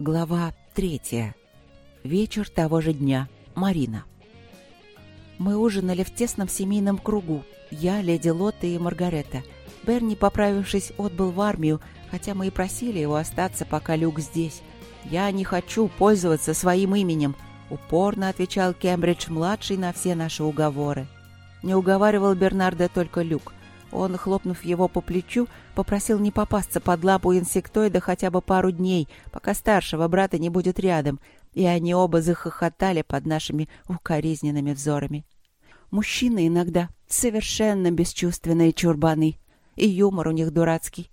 Глава третья. Вечер того же дня. Марина. Мы ужинали в тесном семейном кругу. Я, леди Лотта и Маргарета. Берни, поправившись, отбыл в армию, хотя мы и просили его остаться, пока Люк здесь. «Я не хочу пользоваться своим именем», — упорно отвечал Кембридж-младший на все наши уговоры. Не уговаривал Бернарда только Люк. Он, хлопнув его по плечу, попросил не попасться под лапу инсектоида хотя бы пару дней, пока старшего брата не будет рядом, и они оба захохотали под нашими укоризненными взорами. Мужчины иногда совершенно бесчувственные чурбаны, и юмор у них дурацкий.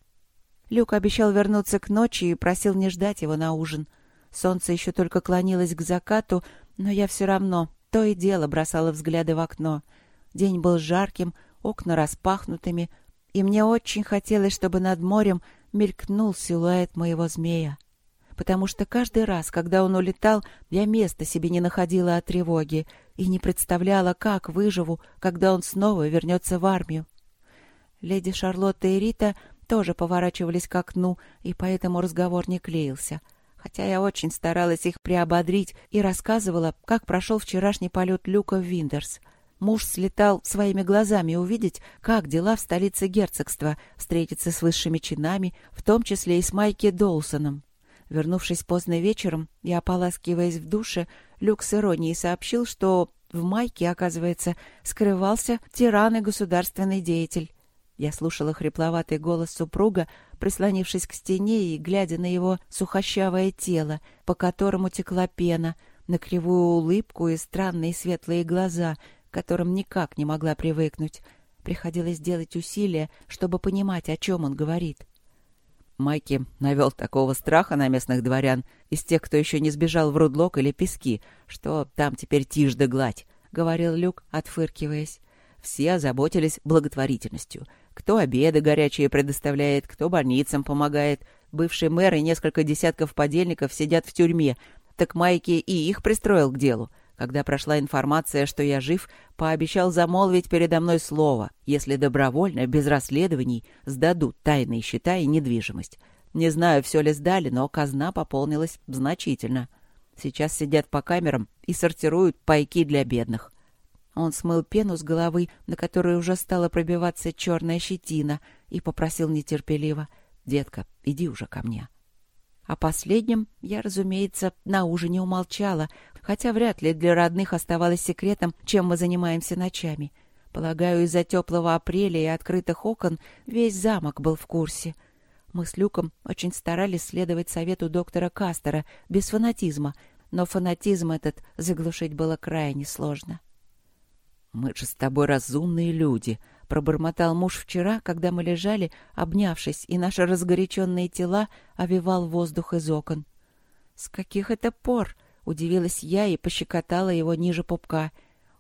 Люк обещал вернуться к ночи и просил не ждать его на ужин. Солнце еще только клонилось к закату, но я все равно то и дело бросала взгляды в окно. День был жарким, окна распахнутыми, и мне очень хотелось, чтобы над морем мелькнул силуэт моего змея. Потому что каждый раз, когда он улетал, я места себе не находила от тревоги и не представляла, как выживу, когда он снова вернется в армию. Леди Шарлотта и Рита тоже поворачивались к окну, и поэтому разговор не клеился. Хотя я очень старалась их приободрить и рассказывала, как прошел вчерашний полет Люка в Виндерс — Муж слетал своими глазами увидеть, как дела в столице герцогства, встретиться с высшими чинами, в том числе и с Майки Доусоном. Вернувшись поздно вечером и ополаскиваясь в душе, Люк с иронией сообщил, что в Майке, оказывается, скрывался тиран и государственный деятель. Я слушала хрипловатый голос супруга, прислонившись к стене и глядя на его сухощавое тело, по которому текла пена, на кривую улыбку и странные светлые глаза — которым никак не могла привыкнуть. Приходилось делать усилия, чтобы понимать, о чем он говорит. Майки навел такого страха на местных дворян из тех, кто еще не сбежал в Рудлок или Пески, что там теперь тишь да гладь, — говорил Люк, отфыркиваясь. Все озаботились благотворительностью. Кто обеды горячие предоставляет, кто больницам помогает. Бывший мэр и несколько десятков подельников сидят в тюрьме. Так Майки и их пристроил к делу. Когда прошла информация, что я жив, пообещал замолвить передо мной слово, если добровольно, без расследований, сдадут тайные счета и недвижимость. Не знаю, все ли сдали, но казна пополнилась значительно. Сейчас сидят по камерам и сортируют пайки для бедных. Он смыл пену с головы, на которой уже стала пробиваться черная щетина, и попросил нетерпеливо, «Детка, иди уже ко мне». О последнем я, разумеется, на ужине умолчала, хотя вряд ли для родных оставалось секретом, чем мы занимаемся ночами. Полагаю, из-за теплого апреля и открытых окон весь замок был в курсе. Мы с Люком очень старались следовать совету доктора Кастера, без фанатизма, но фанатизм этот заглушить было крайне сложно. «Мы же с тобой разумные люди», — пробормотал муж вчера, когда мы лежали, обнявшись, и наши разгоряченные тела овивал воздух из окон. «С каких это пор?» — удивилась я и пощекотала его ниже пупка.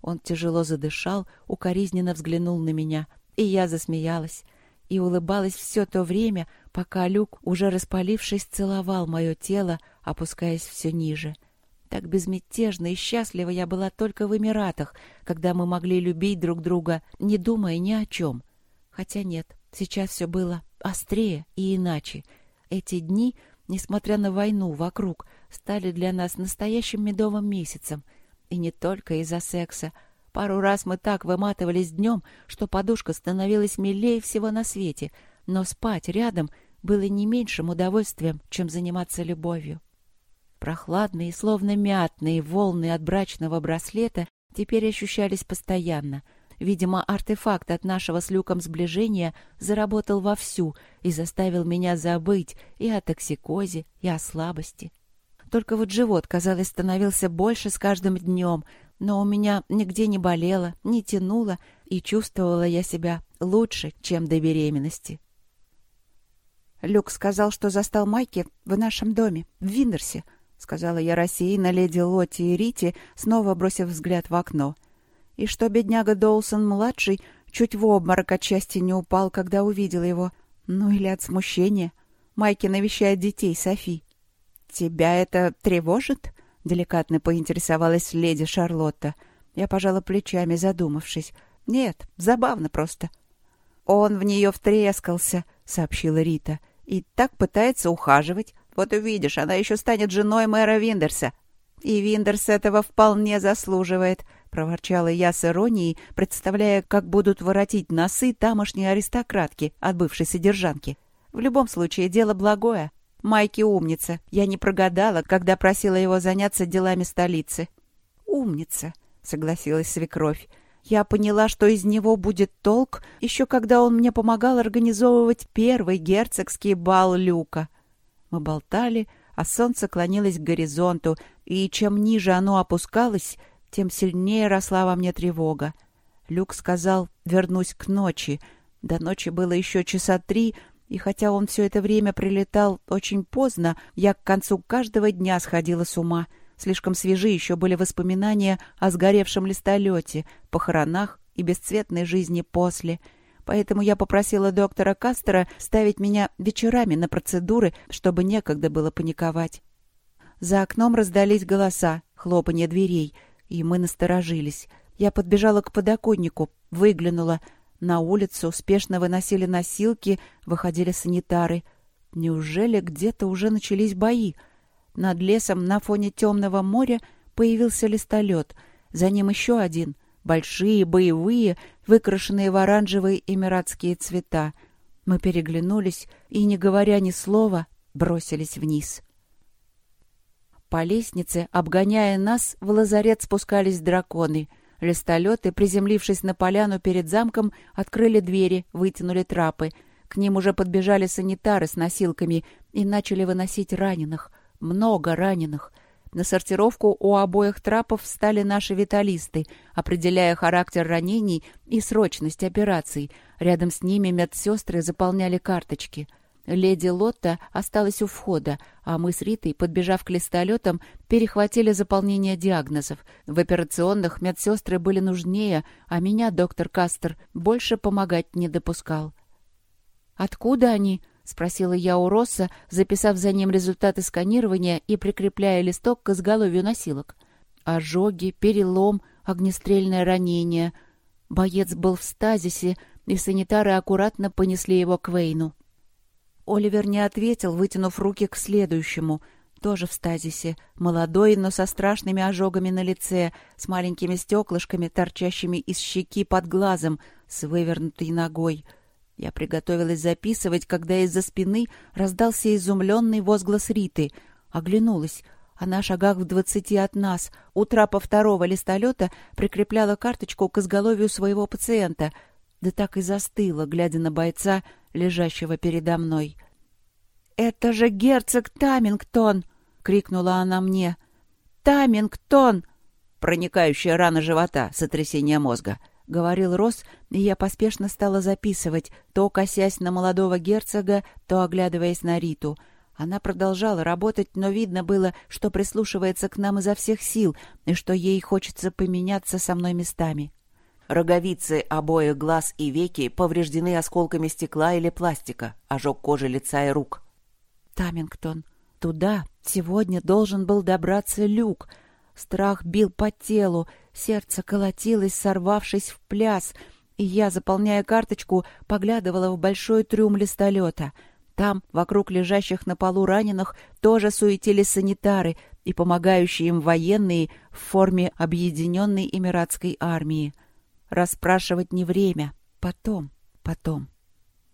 Он тяжело задышал, укоризненно взглянул на меня, и я засмеялась. И улыбалась все то время, пока Люк, уже распалившись, целовал мое тело, опускаясь все ниже — так безмятежно и счастлива я была только в Эмиратах, когда мы могли любить друг друга, не думая ни о чем. Хотя нет, сейчас все было острее и иначе. Эти дни, несмотря на войну вокруг, стали для нас настоящим медовым месяцем. И не только из-за секса. Пару раз мы так выматывались днем, что подушка становилась милее всего на свете, но спать рядом было не меньшим удовольствием, чем заниматься любовью. Прохладные, словно мятные волны от брачного браслета теперь ощущались постоянно. Видимо, артефакт от нашего с Люком сближения заработал вовсю и заставил меня забыть и о токсикозе, и о слабости. Только вот живот, казалось, становился больше с каждым днем, но у меня нигде не болело, не тянуло, и чувствовала я себя лучше, чем до беременности. Люк сказал, что застал Майки в нашем доме, в Виндерсе, — сказала я рассеянно леди Лотти и Рите, снова бросив взгляд в окно. И что бедняга Доусон-младший чуть в обморок отчасти не упал, когда увидел его. Ну или от смущения. Майки навещает детей Софи. «Тебя это тревожит?» — деликатно поинтересовалась леди Шарлотта. Я пожала плечами, задумавшись. «Нет, забавно просто». «Он в нее втрескался», — сообщила Рита. «И так пытается ухаживать, Вот увидишь, она еще станет женой мэра Виндерса. И Виндерс этого вполне заслуживает, — проворчала я с иронией, представляя, как будут воротить носы тамошние аристократки от бывшей содержанки. В любом случае, дело благое. Майки умница. Я не прогадала, когда просила его заняться делами столицы. «Умница», — согласилась свекровь. Я поняла, что из него будет толк, еще когда он мне помогал организовывать первый герцогский бал Люка. Мы болтали, а солнце клонилось к горизонту, и чем ниже оно опускалось, тем сильнее росла во мне тревога. Люк сказал «вернусь к ночи». До ночи было еще часа три, и хотя он все это время прилетал очень поздно, я к концу каждого дня сходила с ума. Слишком свежи еще были воспоминания о сгоревшем листолете, похоронах и бесцветной жизни после. Поэтому я попросила доктора Кастера ставить меня вечерами на процедуры, чтобы некогда было паниковать. За окном раздались голоса, хлопанье дверей, и мы насторожились. Я подбежала к подоконнику, выглянула — на улицу спешно выносили носилки, выходили санитары. Неужели где-то уже начались бои? Над лесом на фоне темного моря появился листолет. За ним еще один. Большие, боевые, выкрашенные в оранжевые эмиратские цвета. Мы переглянулись и, не говоря ни слова, бросились вниз. По лестнице, обгоняя нас, в лазарет спускались драконы — Листолеты, приземлившись на поляну перед замком, открыли двери, вытянули трапы. К ним уже подбежали санитары с носилками и начали выносить раненых. Много раненых. На сортировку у обоих трапов встали наши виталисты, определяя характер ранений и срочность операций. Рядом с ними медсестры заполняли карточки — Леди Лотта осталась у входа, а мы с Ритой, подбежав к листолетам, перехватили заполнение диагнозов. В операционных медсестры были нужнее, а меня доктор Кастер больше помогать не допускал. «Откуда они?» — спросила я у Росса, записав за ним результаты сканирования и прикрепляя листок к изголовью носилок. Ожоги, перелом, огнестрельное ранение. Боец был в стазисе, и санитары аккуратно понесли его к Вейну. Оливер не ответил, вытянув руки к следующему, тоже в стазисе, молодой, но со страшными ожогами на лице, с маленькими стеклышками, торчащими из щеки под глазом, с вывернутой ногой. Я приготовилась записывать, когда из-за спины раздался изумленный возглас Риты. Оглянулась. Она шагах в двадцати от нас, у трапа второго листолета прикрепляла карточку к изголовью своего пациента, да так и застыла, глядя на бойца, лежащего передо мной. «Это же герцог Тамингтон!» — крикнула она мне. «Тамингтон!» «Проникающая рана живота, сотрясение мозга», — говорил Росс, и я поспешно стала записывать, то косясь на молодого герцога, то оглядываясь на Риту. Она продолжала работать, но видно было, что прислушивается к нам изо всех сил и что ей хочется поменяться со мной местами. Роговицы обоих глаз и веки повреждены осколками стекла или пластика, ожог кожи лица и рук. Тамингтон. Туда сегодня должен был добраться люк. Страх бил по телу, сердце колотилось, сорвавшись в пляс, и я, заполняя карточку, поглядывала в большой трюм листолета. Там, вокруг лежащих на полу раненых, тоже суетились санитары и помогающие им военные в форме объединенной эмиратской армии. Расспрашивать не время. Потом, потом.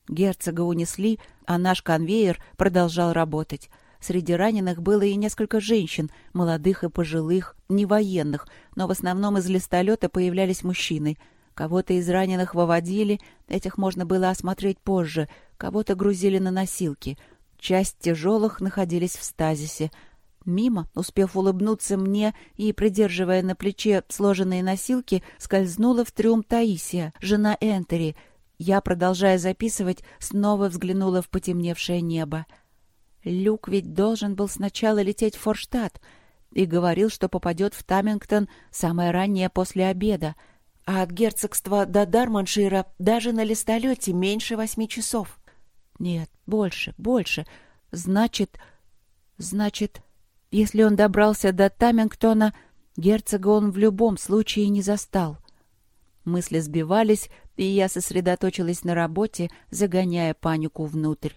Герцога унесли, а наш конвейер продолжал работать. Среди раненых было и несколько женщин, молодых и пожилых, не военных, но в основном из листолета появлялись мужчины. Кого-то из раненых выводили, этих можно было осмотреть позже, кого-то грузили на носилки. Часть тяжелых находились в стазисе — Мимо, успев улыбнуться мне и придерживая на плече сложенные носилки, скользнула в трюм Таисия, жена Энтери. Я, продолжая записывать, снова взглянула в потемневшее небо. Люк ведь должен был сначала лететь в Форштадт и говорил, что попадет в Тамингтон самое раннее после обеда, а от герцогства до Дарманшира даже на листолете меньше восьми часов. Нет, больше, больше. Значит, значит... Если он добрался до Тамингтона, герцога он в любом случае не застал. Мысли сбивались, и я сосредоточилась на работе, загоняя панику внутрь.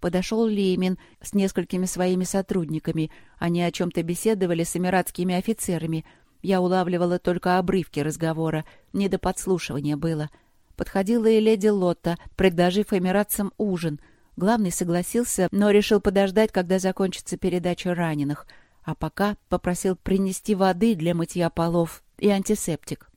Подошел Леймин с несколькими своими сотрудниками. Они о чем-то беседовали с эмиратскими офицерами. Я улавливала только обрывки разговора. Не до подслушивания было. Подходила и леди Лотта, предложив эмиратцам ужин. Главный согласился, но решил подождать, когда закончится передача раненых. А пока попросил принести воды для мытья полов и антисептик.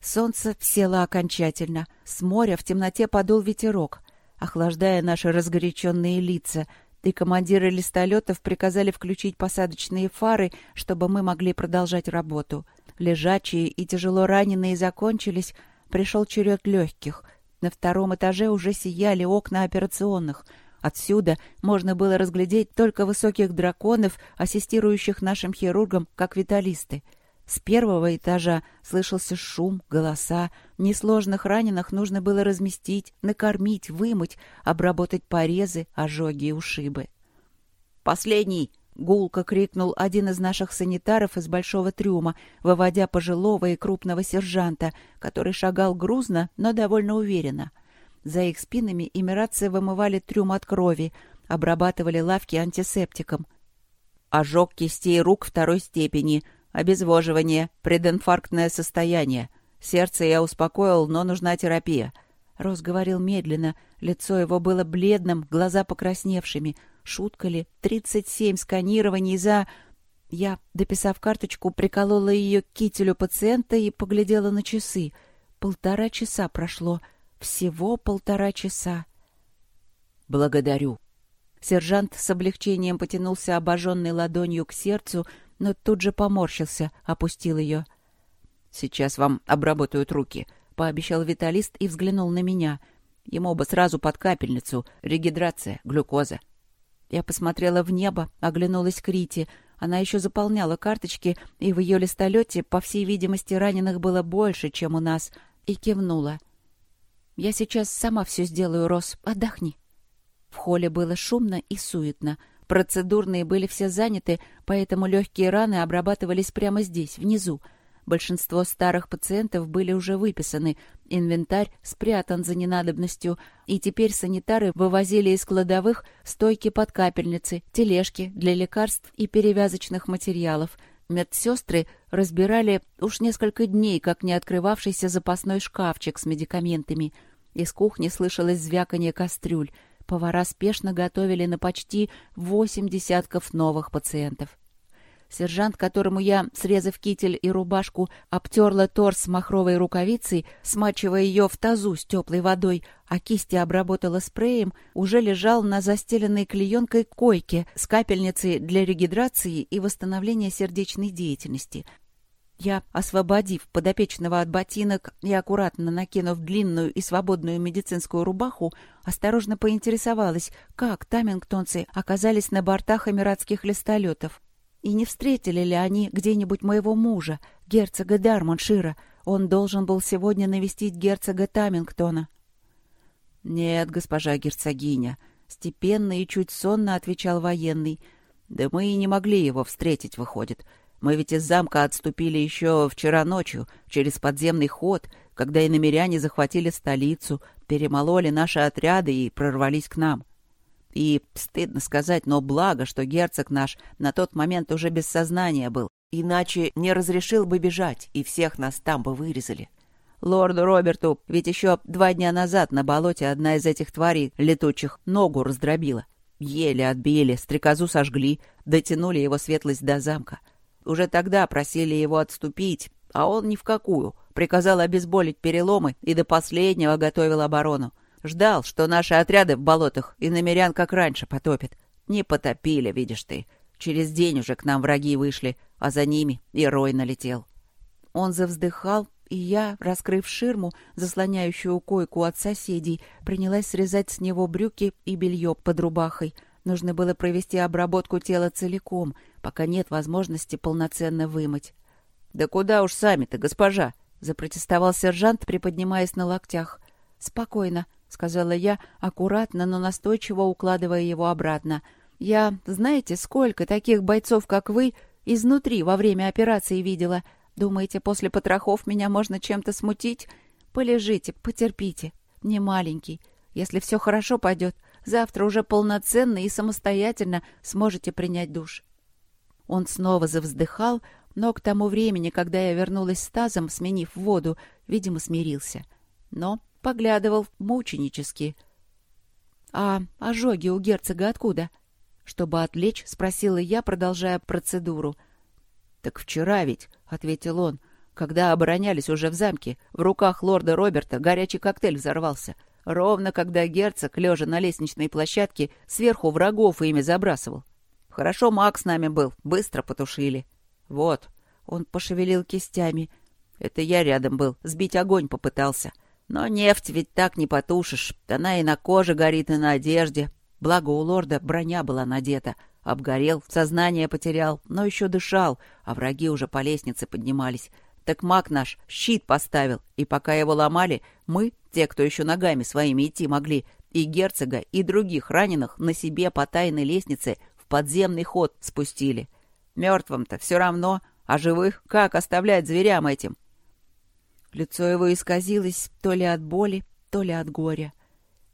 Солнце село окончательно. С моря в темноте подул ветерок, охлаждая наши разгоряченные лица, и командиры листолетов приказали включить посадочные фары, чтобы мы могли продолжать работу. Лежачие и тяжело раненые закончились, пришел черед легких. На втором этаже уже сияли окна операционных. Отсюда можно было разглядеть только высоких драконов, ассистирующих нашим хирургам, как виталисты — с первого этажа слышался шум, голоса. Несложных раненых нужно было разместить, накормить, вымыть, обработать порезы, ожоги и ушибы. «Последний!» — гулко крикнул один из наших санитаров из большого трюма, выводя пожилого и крупного сержанта, который шагал грузно, но довольно уверенно. За их спинами эмиратцы вымывали трюм от крови, обрабатывали лавки антисептиком. «Ожог кистей рук второй степени», Обезвоживание, прединфарктное состояние. Сердце я успокоил, но нужна терапия. Рос говорил медленно, лицо его было бледным, глаза покрасневшими. Шутка ли? Тридцать семь сканирований за... Я, дописав карточку, приколола ее к кителю пациента и поглядела на часы. Полтора часа прошло. Всего полтора часа. «Благодарю». Сержант с облегчением потянулся обожженной ладонью к сердцу, но тут же поморщился, опустил ее. «Сейчас вам обработают руки», — пообещал виталист и взглянул на меня. Ему бы сразу под капельницу. Регидрация, глюкоза. Я посмотрела в небо, оглянулась к Рите. Она еще заполняла карточки, и в ее листолете, по всей видимости, раненых было больше, чем у нас, и кивнула. «Я сейчас сама все сделаю, Рос. Отдохни». В холле было шумно и суетно — Процедурные были все заняты, поэтому легкие раны обрабатывались прямо здесь, внизу. Большинство старых пациентов были уже выписаны, инвентарь спрятан за ненадобностью, и теперь санитары вывозили из кладовых стойки под капельницы, тележки для лекарств и перевязочных материалов. Медсестры разбирали уж несколько дней, как не открывавшийся запасной шкафчик с медикаментами. Из кухни слышалось звяканье кастрюль — Повара спешно готовили на почти восемь десятков новых пациентов. Сержант, которому я, срезав китель и рубашку, обтерла торс махровой рукавицей, смачивая ее в тазу с теплой водой, а кисти обработала спреем, уже лежал на застеленной клеенкой койке с капельницей для регидрации и восстановления сердечной деятельности — я, освободив подопечного от ботинок и аккуратно накинув длинную и свободную медицинскую рубаху, осторожно поинтересовалась, как тамингтонцы оказались на бортах эмиратских листолетов. И не встретили ли они где-нибудь моего мужа, герцога Дармоншира? Он должен был сегодня навестить герцога Тамингтона. — Нет, госпожа герцогиня, — степенно и чуть сонно отвечал военный. — Да мы и не могли его встретить, выходит. — мы ведь из замка отступили еще вчера ночью, через подземный ход, когда и намеряне захватили столицу, перемололи наши отряды и прорвались к нам. И, стыдно сказать, но благо, что герцог наш на тот момент уже без сознания был, иначе не разрешил бы бежать, и всех нас там бы вырезали. Лорду Роберту ведь еще два дня назад на болоте одна из этих тварей летучих ногу раздробила. Еле отбили, стрекозу сожгли, дотянули его светлость до замка — уже тогда просили его отступить, а он ни в какую. Приказал обезболить переломы и до последнего готовил оборону. Ждал, что наши отряды в болотах и намерян как раньше потопят. Не потопили, видишь ты. Через день уже к нам враги вышли, а за ними и рой налетел. Он завздыхал, и я, раскрыв ширму, заслоняющую койку от соседей, принялась срезать с него брюки и белье под рубахой — Нужно было провести обработку тела целиком, пока нет возможности полноценно вымыть. «Да куда уж сами-то, госпожа!» — запротестовал сержант, приподнимаясь на локтях. «Спокойно», — сказала я, аккуратно, но настойчиво укладывая его обратно. «Я, знаете, сколько таких бойцов, как вы, изнутри во время операции видела? Думаете, после потрохов меня можно чем-то смутить? Полежите, потерпите. Не маленький. Если все хорошо пойдет, Завтра уже полноценно и самостоятельно сможете принять душ». Он снова завздыхал, но к тому времени, когда я вернулась с тазом, сменив воду, видимо, смирился. Но поглядывал мученически. «А ожоги у герцога откуда?» Чтобы отвлечь, спросила я, продолжая процедуру. «Так вчера ведь», — ответил он, — «когда оборонялись уже в замке, в руках лорда Роберта горячий коктейль взорвался. Ровно когда герцог, лежа на лестничной площадке, сверху врагов ими забрасывал. Хорошо маг с нами был, быстро потушили. Вот, он пошевелил кистями. Это я рядом был, сбить огонь попытался. Но нефть ведь так не потушишь. Она и на коже горит, и на одежде. Благо у лорда броня была надета. Обгорел, сознание потерял, но еще дышал, а враги уже по лестнице поднимались. Так маг наш щит поставил, и пока его ломали, мы, те, кто еще ногами своими идти могли, и герцога, и других раненых на себе по тайной лестнице в подземный ход спустили. Мертвым-то все равно, а живых как оставлять зверям этим? Лицо его исказилось то ли от боли, то ли от горя.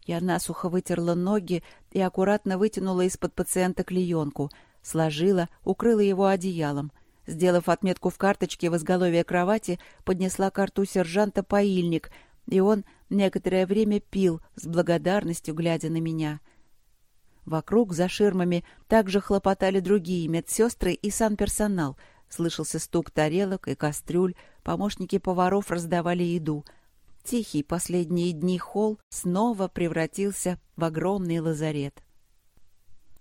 Я насухо вытерла ноги и аккуратно вытянула из-под пациента клеенку, сложила, укрыла его одеялом. Сделав отметку в карточке в изголовье кровати, поднесла карту сержанта поильник, и он некоторое время пил, с благодарностью глядя на меня. Вокруг, за ширмами, также хлопотали другие медсестры и санперсонал. Слышался стук тарелок и кастрюль, помощники поваров раздавали еду — Тихий последние дни холл снова превратился в огромный лазарет.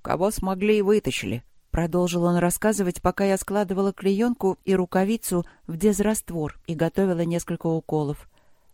«Кого смогли и вытащили», — продолжил он рассказывать, пока я складывала клеенку и рукавицу в дезраствор и готовила несколько уколов.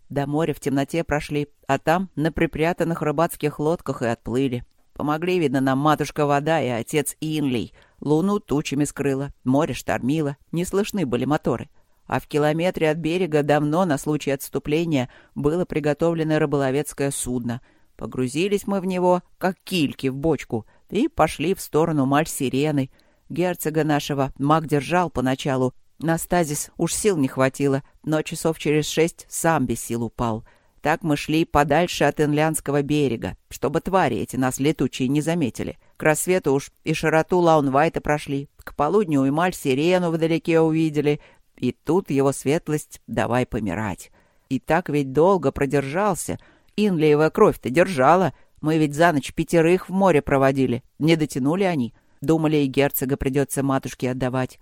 До моря в темноте прошли, а там на припрятанных рыбацких лодках и отплыли. Помогли, видно, нам матушка вода и отец Инлей. Луну тучами скрыла, море штормило, не слышны были моторы а в километре от берега давно на случай отступления было приготовлено рыболовецкое судно. Погрузились мы в него, как кильки в бочку, и пошли в сторону Маль-Сирены. Герцога нашего маг держал поначалу, на стазис уж сил не хватило, но часов через шесть сам без сил упал. Так мы шли подальше от Инлянского берега, чтобы твари эти нас летучие не заметили. К рассвету уж и широту Лаунвайта прошли, к полудню и Маль-Сирену вдалеке увидели, и тут его светлость давай помирать. И так ведь долго продержался. Инлиева кровь-то держала. Мы ведь за ночь пятерых в море проводили. Не дотянули они. Думали, и герцога придется матушке отдавать.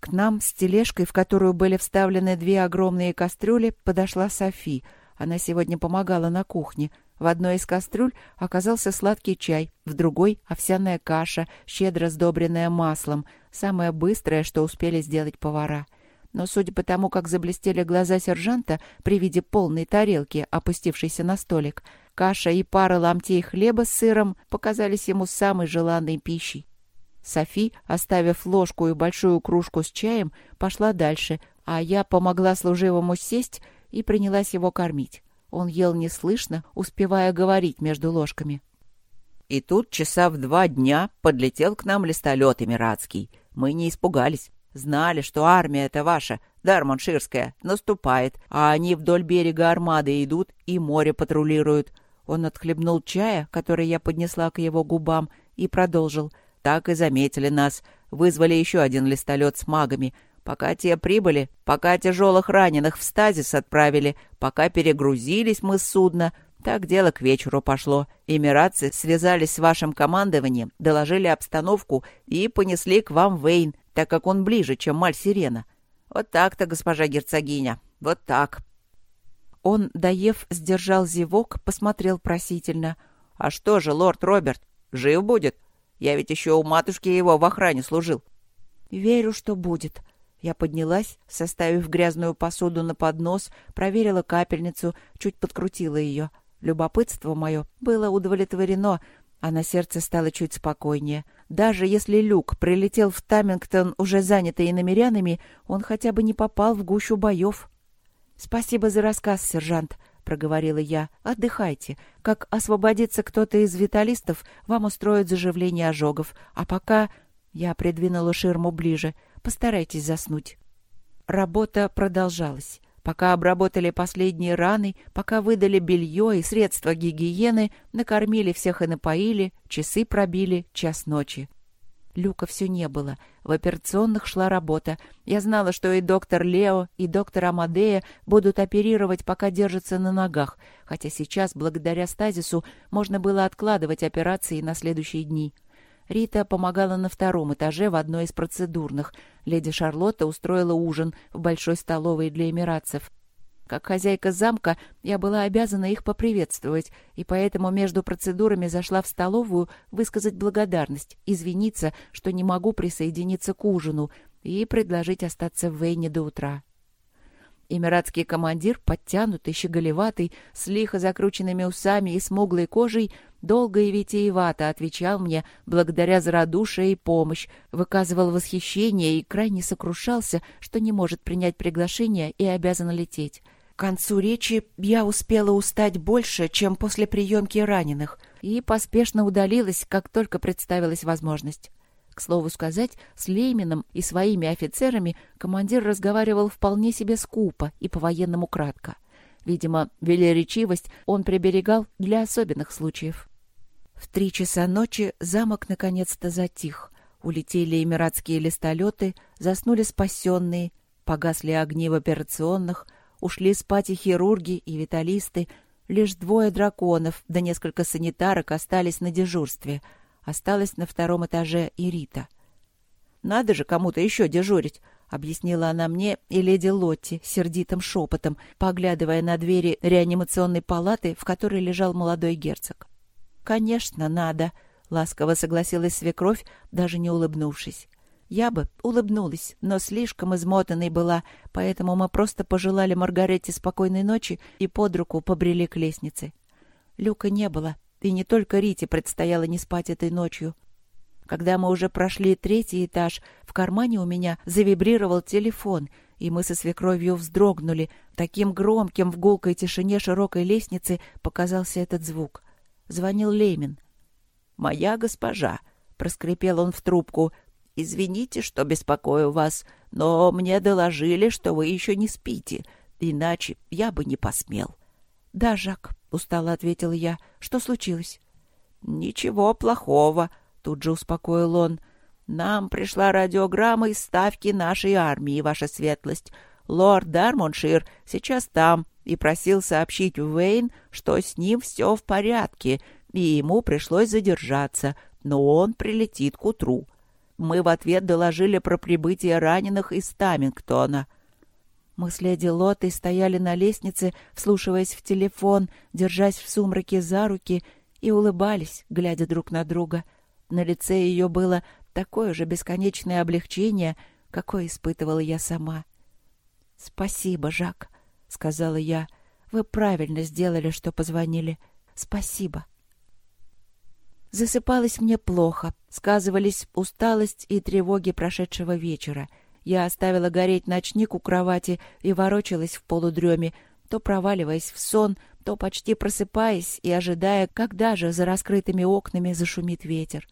К нам с тележкой, в которую были вставлены две огромные кастрюли, подошла Софи. Она сегодня помогала на кухне. В одной из кастрюль оказался сладкий чай, в другой — овсяная каша, щедро сдобренная маслом, самое быстрое, что успели сделать повара — но судя по тому, как заблестели глаза сержанта при виде полной тарелки, опустившейся на столик, каша и пара ломтей хлеба с сыром показались ему самой желанной пищей. Софи, оставив ложку и большую кружку с чаем, пошла дальше, а я помогла служивому сесть и принялась его кормить. Он ел неслышно, успевая говорить между ложками. И тут часа в два дня подлетел к нам листолет эмиратский. Мы не испугались. Знали, что армия эта ваша, Дармонширская, наступает, а они вдоль берега армады идут и море патрулируют. Он отхлебнул чая, который я поднесла к его губам, и продолжил. Так и заметили нас. Вызвали еще один листолет с магами. Пока те прибыли, пока тяжелых раненых в стазис отправили, пока перегрузились мы с судна, так дело к вечеру пошло. Эмиратцы связались с вашим командованием, доложили обстановку и понесли к вам Вейн, так как он ближе, чем Маль-Сирена. Вот так-то, госпожа герцогиня, вот так. Он, доев, сдержал зевок, посмотрел просительно. «А что же, лорд Роберт, жив будет? Я ведь еще у матушки его в охране служил». «Верю, что будет». Я поднялась, составив грязную посуду на поднос, проверила капельницу, чуть подкрутила ее. Любопытство мое было удовлетворено, а на сердце стало чуть спокойнее. Даже если Люк прилетел в Тамингтон, уже занятый иномерянами, он хотя бы не попал в гущу боев. «Спасибо за рассказ, сержант», — проговорила я. «Отдыхайте. Как освободится кто-то из виталистов, вам устроят заживление ожогов. А пока...» Я придвинула ширму ближе. «Постарайтесь заснуть». Работа продолжалась. Пока обработали последние раны, пока выдали белье и средства гигиены, накормили всех и напоили, часы пробили, час ночи. Люка все не было. В операционных шла работа. Я знала, что и доктор Лео, и доктор Амадея будут оперировать, пока держатся на ногах, хотя сейчас, благодаря стазису, можно было откладывать операции на следующие дни. Рита помогала на втором этаже в одной из процедурных. Леди Шарлотта устроила ужин в большой столовой для эмиратцев. Как хозяйка замка, я была обязана их поприветствовать, и поэтому между процедурами зашла в столовую высказать благодарность, извиниться, что не могу присоединиться к ужину, и предложить остаться в Вейне до утра. Эмиратский командир, подтянутый, щеголеватый, с лихо закрученными усами и смуглой кожей, долго и витиевато отвечал мне благодаря за радушие и помощь, выказывал восхищение и крайне сокрушался, что не может принять приглашение и обязан лететь. К концу речи я успела устать больше, чем после приемки раненых, и поспешно удалилась, как только представилась возможность. К слову сказать, с Леймином и своими офицерами командир разговаривал вполне себе скупо и по-военному кратко. Видимо, велеречивость он приберегал для особенных случаев. В три часа ночи замок наконец-то затих. Улетели эмиратские листолеты, заснули спасенные, погасли огни в операционных, ушли спать и хирурги, и виталисты. Лишь двое драконов да несколько санитарок остались на дежурстве — Осталась на втором этаже и Рита. «Надо же кому-то еще дежурить», — объяснила она мне и леди Лотти сердитым шепотом, поглядывая на двери реанимационной палаты, в которой лежал молодой герцог. «Конечно, надо», — ласково согласилась свекровь, даже не улыбнувшись. Я бы улыбнулась, но слишком измотанной была, поэтому мы просто пожелали Маргарете спокойной ночи и под руку побрели к лестнице. Люка не было, и не только Рите предстояло не спать этой ночью. Когда мы уже прошли третий этаж, в кармане у меня завибрировал телефон, и мы со свекровью вздрогнули. Таким громким в гулкой тишине широкой лестницы показался этот звук. Звонил Леймин. «Моя госпожа», — проскрипел он в трубку, — «извините, что беспокою вас, но мне доложили, что вы еще не спите, иначе я бы не посмел». «Да, Жак», — устало ответила я. «Что случилось?» «Ничего плохого», — тут же успокоил он. «Нам пришла радиограмма из ставки нашей армии, ваша светлость. Лорд Дармоншир сейчас там и просил сообщить Уэйн, что с ним все в порядке, и ему пришлось задержаться, но он прилетит к утру. Мы в ответ доложили про прибытие раненых из Тамингтона. Мы с леди Лотой стояли на лестнице, вслушиваясь в телефон, держась в сумраке за руки и улыбались, глядя друг на друга. На лице ее было такое же бесконечное облегчение, какое испытывала я сама. «Спасибо, Жак», — сказала я. «Вы правильно сделали, что позвонили. Спасибо». Засыпалось мне плохо, сказывались усталость и тревоги прошедшего вечера — я оставила гореть ночник у кровати и ворочалась в полудреме, то проваливаясь в сон, то почти просыпаясь и ожидая, когда же за раскрытыми окнами зашумит ветер.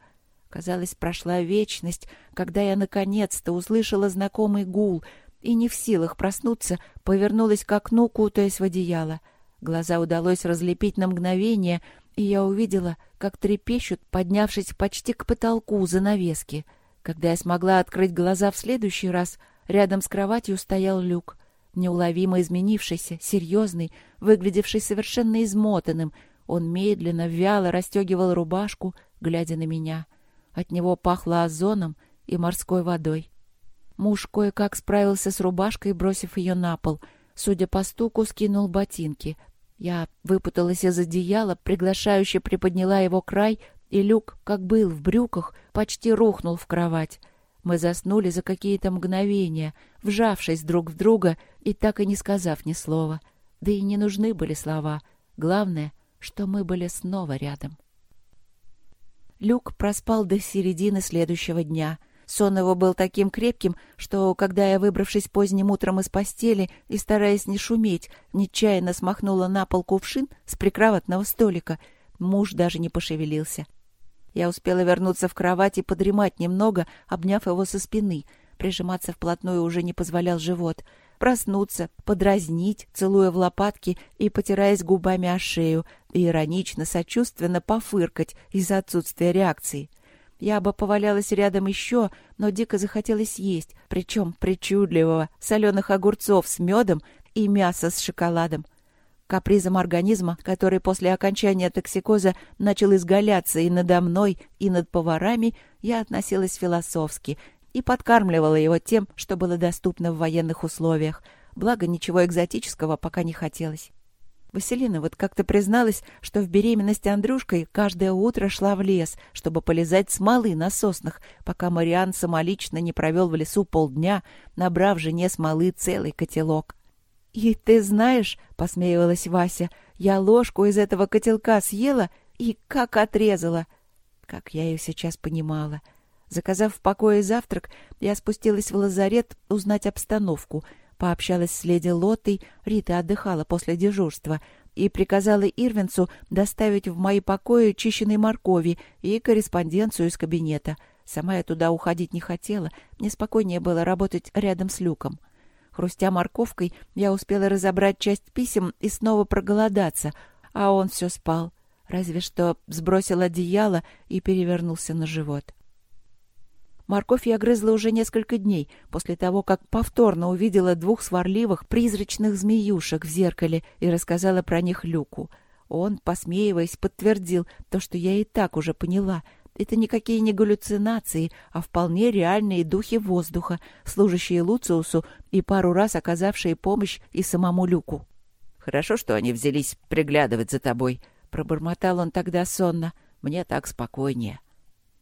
Казалось, прошла вечность, когда я наконец-то услышала знакомый гул и, не в силах проснуться, повернулась к окну, кутаясь в одеяло. Глаза удалось разлепить на мгновение, и я увидела, как трепещут, поднявшись почти к потолку занавески — когда я смогла открыть глаза в следующий раз, рядом с кроватью стоял люк, неуловимо изменившийся, серьезный, выглядевший совершенно измотанным. Он медленно, вяло расстегивал рубашку, глядя на меня. От него пахло озоном и морской водой. Муж кое-как справился с рубашкой, бросив ее на пол. Судя по стуку, скинул ботинки. Я выпуталась из одеяла, приглашающе приподняла его край, и Люк, как был в брюках, почти рухнул в кровать. Мы заснули за какие-то мгновения, вжавшись друг в друга и так и не сказав ни слова. Да и не нужны были слова. Главное, что мы были снова рядом. Люк проспал до середины следующего дня. Сон его был таким крепким, что, когда я, выбравшись поздним утром из постели и стараясь не шуметь, нечаянно смахнула на пол кувшин с прикроватного столика, муж даже не пошевелился. Я успела вернуться в кровать и подремать немного, обняв его со спины. Прижиматься вплотную уже не позволял живот. проснуться, подразнить, целуя в лопатки и потираясь губами о шею, и иронично, сочувственно пофыркать из-за отсутствия реакции. Я бы повалялась рядом еще, но дико захотелось есть, причем причудливого, соленых огурцов с медом и мяса с шоколадом. Капризом организма, который после окончания токсикоза начал изгаляться и надо мной, и над поварами, я относилась философски и подкармливала его тем, что было доступно в военных условиях. Благо, ничего экзотического пока не хотелось. Василина вот как-то призналась, что в беременности Андрюшкой каждое утро шла в лес, чтобы полезать смолы на соснах, пока Мариан самолично не провел в лесу полдня, набрав жене смолы целый котелок. «И ты знаешь, — посмеивалась Вася, — я ложку из этого котелка съела и как отрезала!» Как я ее сейчас понимала. Заказав в покое завтрак, я спустилась в лазарет узнать обстановку — пообщалась с леди Лотой, Рита отдыхала после дежурства, и приказала Ирвинцу доставить в мои покои чищенной моркови и корреспонденцию из кабинета. Сама я туда уходить не хотела, мне спокойнее было работать рядом с люком. Хрустя морковкой, я успела разобрать часть писем и снова проголодаться, а он все спал, разве что сбросил одеяло и перевернулся на живот. Морковь я грызла уже несколько дней, после того, как повторно увидела двух сварливых призрачных змеюшек в зеркале и рассказала про них Люку. Он, посмеиваясь, подтвердил то, что я и так уже поняла. Это никакие не галлюцинации, а вполне реальные духи воздуха, служащие Луциусу и пару раз оказавшие помощь и самому Люку. «Хорошо, что они взялись приглядывать за тобой», — пробормотал он тогда сонно. «Мне так спокойнее».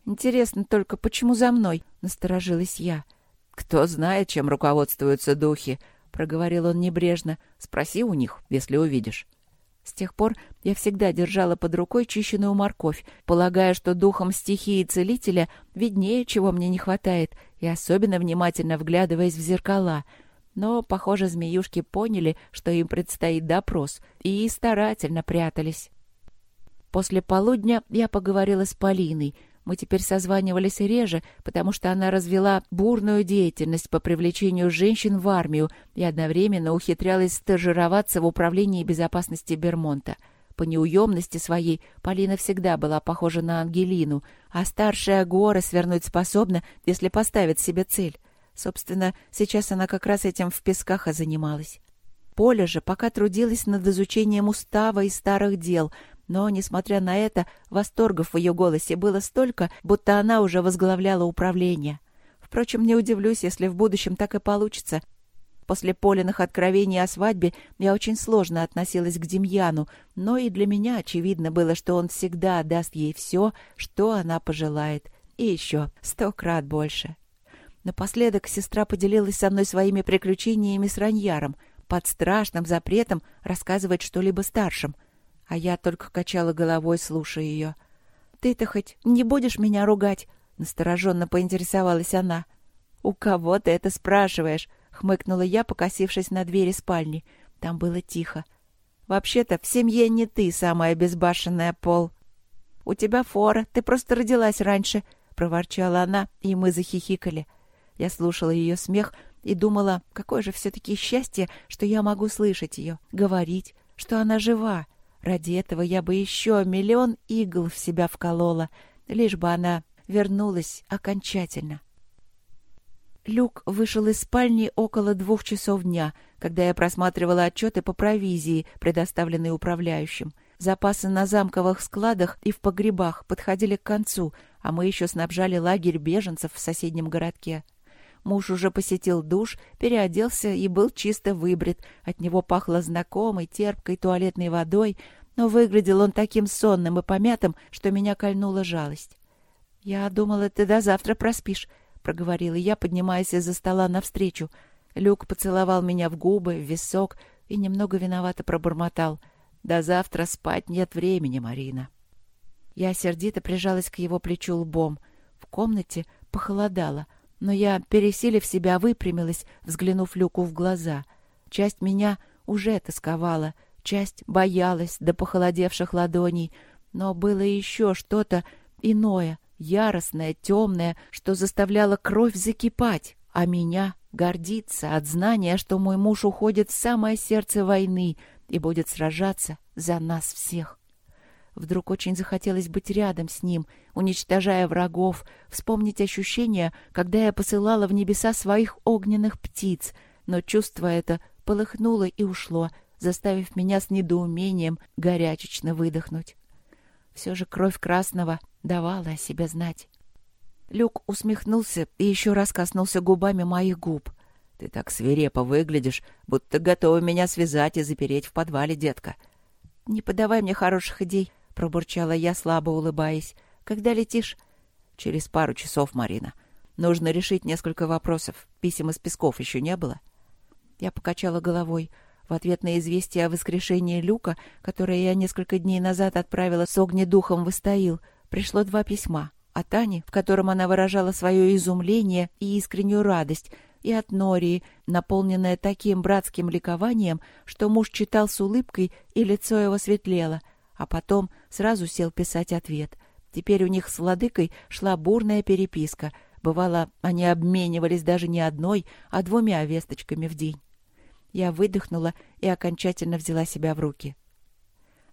Интересно только, почему за мной? Насторожилась я. Кто знает, чем руководствуются духи, проговорил он небрежно. Спроси у них, если увидишь. С тех пор я всегда держала под рукой чищенную морковь, полагая, что духом стихии целителя виднее, чего мне не хватает, и особенно внимательно вглядываясь в зеркала. Но, похоже, змеюшки поняли, что им предстоит допрос, и старательно прятались. После полудня я поговорила с Полиной — мы теперь созванивались реже, потому что она развела бурную деятельность по привлечению женщин в армию и одновременно ухитрялась стажироваться в управлении безопасности Бермонта. По неуемности своей Полина всегда была похожа на Ангелину, а старшая Гора свернуть способна, если поставит себе цель. Собственно, сейчас она как раз этим в песках и занималась. Поля же пока трудилась над изучением устава и старых дел — но, несмотря на это, восторгов в ее голосе было столько, будто она уже возглавляла управление. Впрочем, не удивлюсь, если в будущем так и получится. После Полиных откровений о свадьбе я очень сложно относилась к Демьяну, но и для меня очевидно было, что он всегда даст ей все, что она пожелает, и еще сто крат больше. Напоследок сестра поделилась со мной своими приключениями с Раньяром, под страшным запретом рассказывать что-либо старшим — а я только качала головой, слушая ее. «Ты-то хоть не будешь меня ругать?» — настороженно поинтересовалась она. «У кого ты это спрашиваешь?» — хмыкнула я, покосившись на двери спальни. Там было тихо. «Вообще-то в семье не ты самая безбашенная, Пол». «У тебя фора, ты просто родилась раньше», — проворчала она, и мы захихикали. Я слушала ее смех и думала, какое же все-таки счастье, что я могу слышать ее, говорить, что она жива. Ради этого я бы еще миллион игл в себя вколола, лишь бы она вернулась окончательно. Люк вышел из спальни около двух часов дня, когда я просматривала отчеты по провизии, предоставленные управляющим. Запасы на замковых складах и в погребах подходили к концу, а мы еще снабжали лагерь беженцев в соседнем городке. Муж уже посетил душ, переоделся и был чисто выбрит. От него пахло знакомой, терпкой туалетной водой, но выглядел он таким сонным и помятым, что меня кольнула жалость. «Я думала, ты до завтра проспишь», — проговорила я, поднимаясь из-за стола навстречу. Люк поцеловал меня в губы, в висок и немного виновато пробормотал. «До завтра спать нет времени, Марина». Я сердито прижалась к его плечу лбом. В комнате похолодало, но я, пересилив себя, выпрямилась, взглянув Люку в глаза. Часть меня уже тосковала — Часть боялась до похолодевших ладоней, но было еще что-то иное, яростное, темное, что заставляло кровь закипать, а меня гордиться от знания, что мой муж уходит в самое сердце войны и будет сражаться за нас всех. Вдруг очень захотелось быть рядом с ним, уничтожая врагов, вспомнить ощущения, когда я посылала в небеса своих огненных птиц, но чувство это полыхнуло и ушло, заставив меня с недоумением горячечно выдохнуть. Все же кровь красного давала о себе знать. Люк усмехнулся и еще раз коснулся губами моих губ. «Ты так свирепо выглядишь, будто готова меня связать и запереть в подвале, детка». «Не подавай мне хороших идей», — пробурчала я, слабо улыбаясь. «Когда летишь?» «Через пару часов, Марина. Нужно решить несколько вопросов. Писем из Песков еще не было?» Я покачала головой. В ответ на известие о воскрешении Люка, которое я несколько дней назад отправила с огнедухом в Истаил, пришло два письма. От Ани, в котором она выражала свое изумление и искреннюю радость, и от Нории, наполненное таким братским ликованием, что муж читал с улыбкой, и лицо его светлело — а потом сразу сел писать ответ. Теперь у них с владыкой шла бурная переписка. Бывало, они обменивались даже не одной, а двумя весточками в день. Я выдохнула и окончательно взяла себя в руки.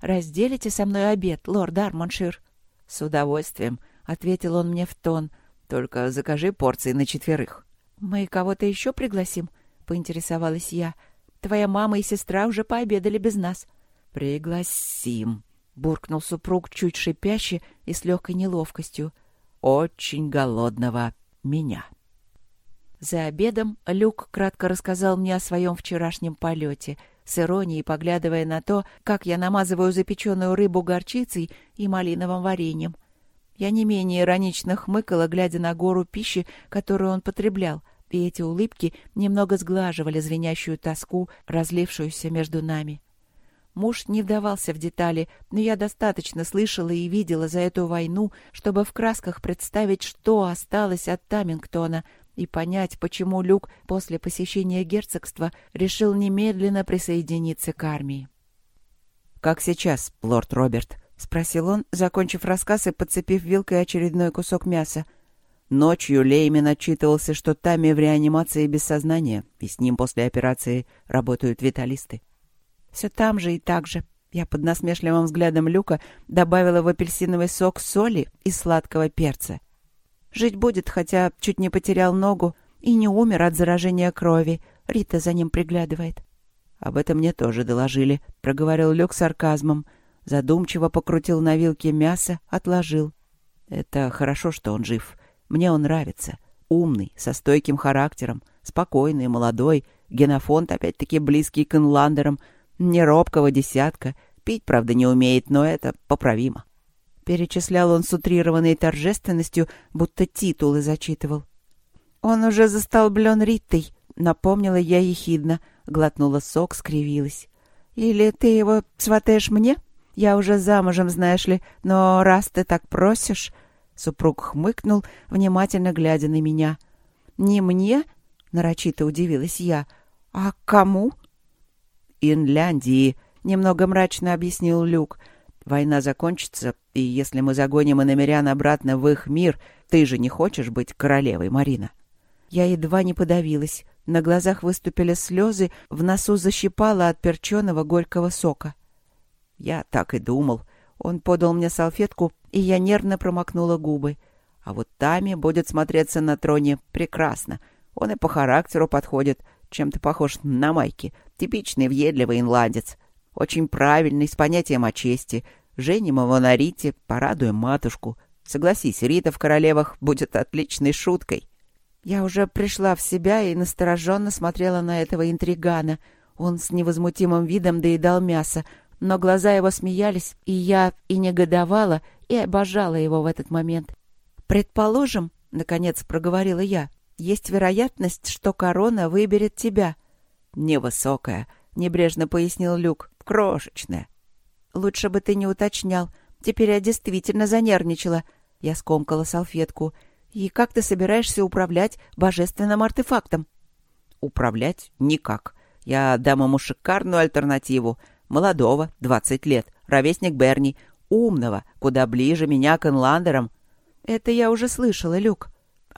«Разделите со мной обед, лорд Арманшир?» «С удовольствием», — ответил он мне в тон. «Только закажи порции на четверых». «Мы кого-то еще пригласим?» — поинтересовалась я. «Твоя мама и сестра уже пообедали без нас». «Пригласим», буркнул супруг чуть шипяще и с легкой неловкостью. «Очень голодного меня». За обедом Люк кратко рассказал мне о своем вчерашнем полете, с иронией поглядывая на то, как я намазываю запеченную рыбу горчицей и малиновым вареньем. Я не менее иронично хмыкала, глядя на гору пищи, которую он потреблял, и эти улыбки немного сглаживали звенящую тоску, разлившуюся между нами. — Муж не вдавался в детали, но я достаточно слышала и видела за эту войну, чтобы в красках представить, что осталось от Тамингтона, и понять, почему Люк после посещения герцогства решил немедленно присоединиться к армии. «Как сейчас, лорд Роберт?» — спросил он, закончив рассказ и подцепив вилкой очередной кусок мяса. Ночью Леймин отчитывался, что Тами в реанимации без сознания, и с ним после операции работают виталисты. Все там же и так же. Я под насмешливым взглядом Люка добавила в апельсиновый сок соли и сладкого перца. Жить будет, хотя чуть не потерял ногу и не умер от заражения крови. Рита за ним приглядывает. «Об этом мне тоже доложили», — проговорил Люк сарказмом. Задумчиво покрутил на вилке мясо, отложил. «Это хорошо, что он жив. Мне он нравится. Умный, со стойким характером, спокойный, молодой. Генофонд, опять-таки, близкий к инландерам — не робкого десятка. Пить, правда, не умеет, но это поправимо. Перечислял он с утрированной торжественностью, будто титулы зачитывал. «Он уже застолблен Риттой», — напомнила я ехидно. Глотнула сок, скривилась. «Или ты его сватаешь мне? Я уже замужем, знаешь ли, но раз ты так просишь...» Супруг хмыкнул, внимательно глядя на меня. «Не мне?» — нарочито удивилась я. «А кому?» Инляндии», — немного мрачно объяснил Люк. «Война закончится, и если мы загоним иномерян обратно в их мир, ты же не хочешь быть королевой, Марина?» Я едва не подавилась. На глазах выступили слезы, в носу защипало от перченого горького сока. Я так и думал. Он подал мне салфетку, и я нервно промокнула губы. А вот Тами будет смотреться на троне прекрасно. Он и по характеру подходит, чем-то похож на Майки. Типичный въедливый инладец. Очень правильный, с понятием о чести. Женим его на Рите, порадуем матушку. Согласись, Рита в «Королевах» будет отличной шуткой. Я уже пришла в себя и настороженно смотрела на этого интригана. Он с невозмутимым видом доедал мясо, но глаза его смеялись, и я и негодовала, и обожала его в этот момент. «Предположим, — наконец проговорила я, есть вероятность, что корона выберет тебя». «Невысокая», — небрежно пояснил Люк. «Крошечная». «Лучше бы ты не уточнял. Теперь я действительно занервничала». Я скомкала салфетку. «И как ты собираешься управлять божественным артефактом?» «Управлять? Никак. Я дам ему шикарную альтернативу. Молодого, двадцать лет, ровесник Берни, умного, куда ближе меня к инландерам». «Это я уже слышала, Люк».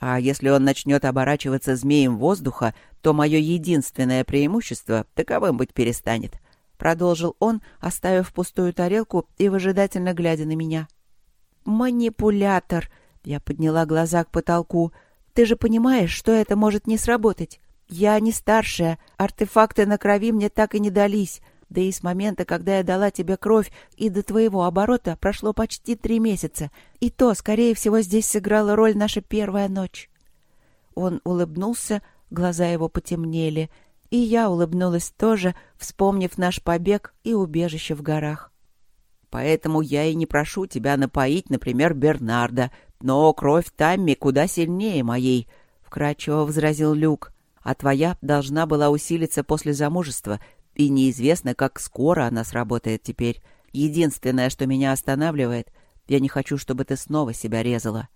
А если он начнет оборачиваться змеем воздуха, то мое единственное преимущество таковым быть перестанет. Продолжил он, оставив пустую тарелку и выжидательно глядя на меня. «Манипулятор!» Я подняла глаза к потолку. «Ты же понимаешь, что это может не сработать? Я не старшая, артефакты на крови мне так и не дались. Да и с момента, когда я дала тебе кровь, и до твоего оборота прошло почти три месяца. И то, скорее всего, здесь сыграла роль наша первая ночь». Он улыбнулся, глаза его потемнели, и я улыбнулась тоже, вспомнив наш побег и убежище в горах. Поэтому я и не прошу тебя напоить, например, Бернарда, но кровь Тамми куда сильнее моей, — вкрадчиво возразил Люк. А твоя должна была усилиться после замужества, и неизвестно, как скоро она сработает теперь. Единственное, что меня останавливает, я не хочу, чтобы ты снова себя резала.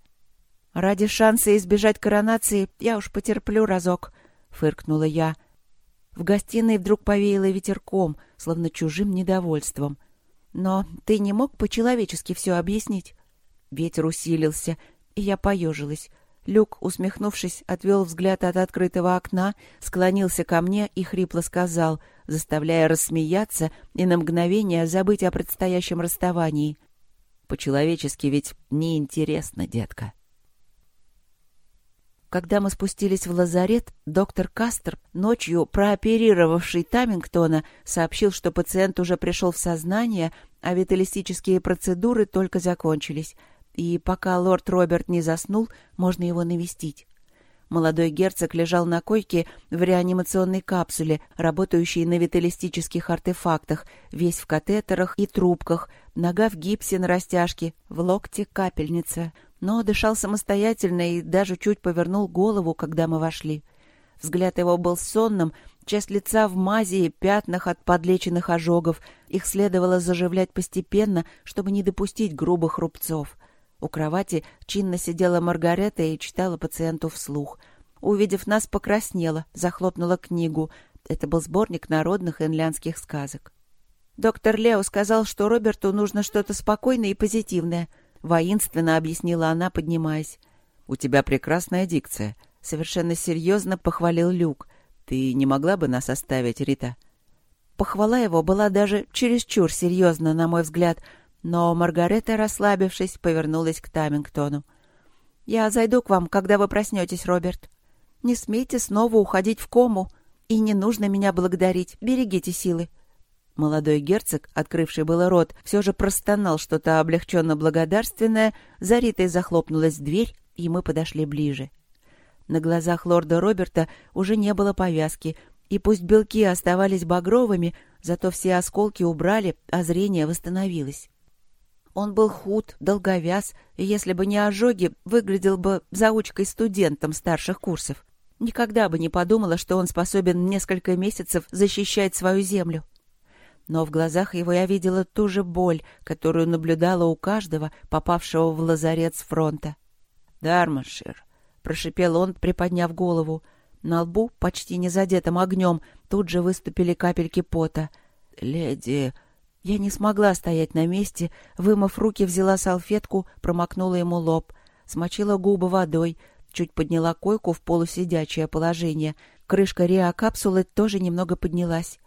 Ради шанса избежать коронации я уж потерплю разок, — фыркнула я. В гостиной вдруг повеяло ветерком, словно чужим недовольством — но ты не мог по-человечески все объяснить? Ветер усилился, и я поежилась. Люк, усмехнувшись, отвел взгляд от открытого окна, склонился ко мне и хрипло сказал, заставляя рассмеяться и на мгновение забыть о предстоящем расставании. «По-человечески ведь неинтересно, детка». Когда мы спустились в лазарет, доктор Кастер, ночью прооперировавший Тамингтона, сообщил, что пациент уже пришел в сознание, а виталистические процедуры только закончились. И пока лорд Роберт не заснул, можно его навестить. Молодой герцог лежал на койке в реанимационной капсуле, работающей на виталистических артефактах, весь в катетерах и трубках, нога в гипсе на растяжке, в локте капельница — но дышал самостоятельно и даже чуть повернул голову, когда мы вошли. Взгляд его был сонным, часть лица в мази и пятнах от подлеченных ожогов. Их следовало заживлять постепенно, чтобы не допустить грубых рубцов. У кровати чинно сидела Маргарета и читала пациенту вслух. Увидев нас, покраснела, захлопнула книгу. Это был сборник народных инлянских сказок. Доктор Лео сказал, что Роберту нужно что-то спокойное и позитивное —— воинственно объяснила она, поднимаясь. «У тебя прекрасная дикция», — совершенно серьезно похвалил Люк. «Ты не могла бы нас оставить, Рита?» Похвала его была даже чересчур серьезна, на мой взгляд, но Маргарета, расслабившись, повернулась к Тамингтону. «Я зайду к вам, когда вы проснетесь, Роберт. Не смейте снова уходить в кому, и не нужно меня благодарить, берегите силы. Молодой герцог, открывший было рот, все же простонал что-то облегченно благодарственное, за Ритой захлопнулась дверь, и мы подошли ближе. На глазах лорда Роберта уже не было повязки, и пусть белки оставались багровыми, зато все осколки убрали, а зрение восстановилось. Он был худ, долговяз, и если бы не ожоги, выглядел бы заучкой-студентом старших курсов. Никогда бы не подумала, что он способен несколько месяцев защищать свою землю но в глазах его я видела ту же боль, которую наблюдала у каждого, попавшего в лазарет с фронта. «Дармашир», — прошипел он, приподняв голову. На лбу, почти не задетым огнем, тут же выступили капельки пота. «Леди...» Я не смогла стоять на месте, вымыв руки, взяла салфетку, промокнула ему лоб, смочила губы водой, чуть подняла койку в полусидячее положение. Крышка реакапсулы тоже немного поднялась.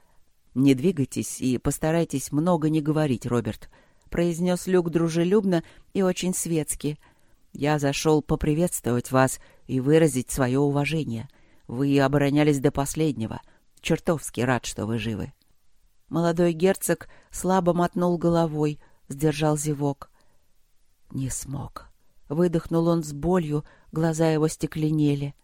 «Не двигайтесь и постарайтесь много не говорить, Роберт», — произнес Люк дружелюбно и очень светски. «Я зашел поприветствовать вас и выразить свое уважение. Вы оборонялись до последнего. Чертовски рад, что вы живы». Молодой герцог слабо мотнул головой, сдержал зевок. «Не смог». Выдохнул он с болью, глаза его стекленели.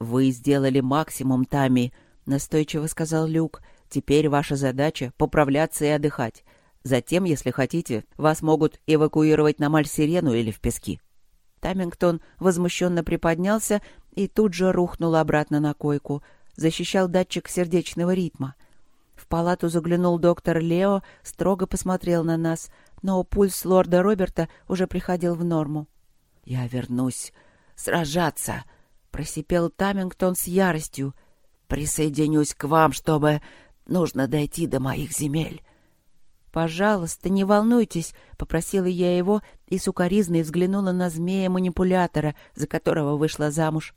«Вы сделали максимум, Тами», — настойчиво сказал Люк, — Теперь ваша задача — поправляться и отдыхать. Затем, если хотите, вас могут эвакуировать на Мальсирену или в Пески». Тамингтон возмущенно приподнялся и тут же рухнул обратно на койку. Защищал датчик сердечного ритма. Палату заглянул доктор Лео, строго посмотрел на нас, но пульс лорда Роберта уже приходил в норму. «Я вернусь сражаться», — просипел Тамингтон с яростью. «Присоединюсь к вам, чтобы Нужно дойти до моих земель. «Пожалуйста, не волнуйтесь», — попросила я его и сукоризной взглянула на змея-манипулятора, за которого вышла замуж.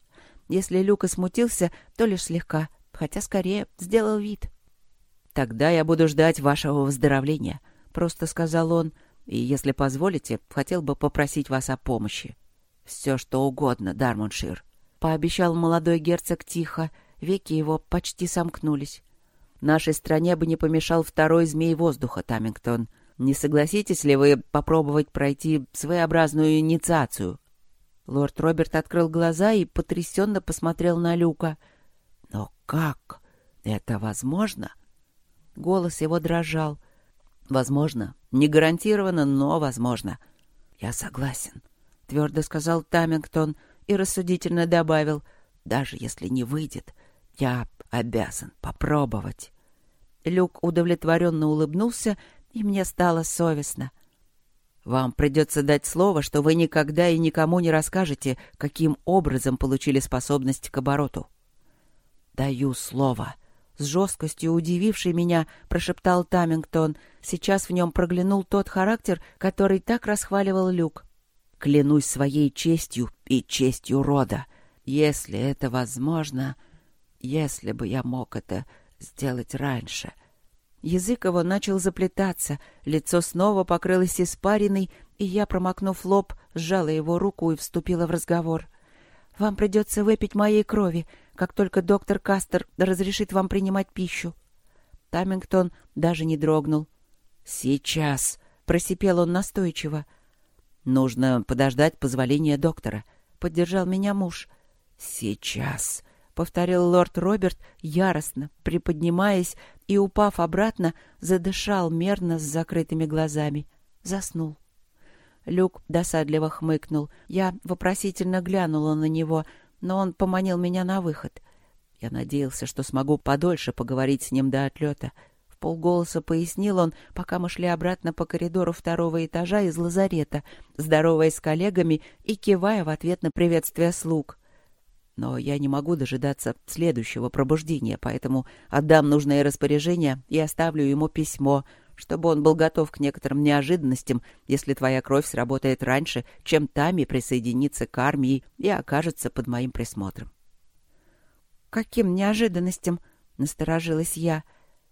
Если Люка смутился, то лишь слегка, хотя скорее сделал вид. «Тогда я буду ждать вашего выздоровления», — просто сказал он, «и, если позволите, хотел бы попросить вас о помощи». «Все, что угодно, Дармоншир», — пообещал молодой герцог тихо, веки его почти сомкнулись. Нашей стране бы не помешал второй змей воздуха, Тамингтон. Не согласитесь ли вы попробовать пройти своеобразную инициацию?» Лорд Роберт открыл глаза и потрясенно посмотрел на Люка. «Но как? Это возможно?» Голос его дрожал. «Возможно. Не гарантированно, но возможно». «Я согласен», — твердо сказал Тамингтон и рассудительно добавил. «Даже если не выйдет, я обязан попробовать». Люк удовлетворенно улыбнулся, и мне стало совестно. «Вам придется дать слово, что вы никогда и никому не расскажете, каким образом получили способность к обороту». «Даю слово», — с жесткостью удививший меня, прошептал Тамингтон. Сейчас в нем проглянул тот характер, который так расхваливал Люк. «Клянусь своей честью и честью рода. Если это возможно...» Если бы я мог это сделать раньше. Язык его начал заплетаться, лицо снова покрылось испариной, и я, промокнув лоб, сжала его руку и вступила в разговор. «Вам придется выпить моей крови, как только доктор Кастер разрешит вам принимать пищу». Тамингтон даже не дрогнул. «Сейчас!» — просипел он настойчиво. «Нужно подождать позволения доктора», — поддержал меня муж. «Сейчас!» — повторил лорд Роберт яростно, приподнимаясь и, упав обратно, задышал мерно с закрытыми глазами. Заснул. Люк досадливо хмыкнул. Я вопросительно глянула на него, но он поманил меня на выход. Я надеялся, что смогу подольше поговорить с ним до отлета. В полголоса пояснил он, пока мы шли обратно по коридору второго этажа из лазарета, здороваясь с коллегами и кивая в ответ на приветствие слуг. Но я не могу дожидаться следующего пробуждения, поэтому отдам нужное распоряжение и оставлю ему письмо, чтобы он был готов к некоторым неожиданностям, если твоя кровь сработает раньше, чем Тами присоединится к армии и окажется под моим присмотром. «Каким неожиданностям?» — насторожилась я.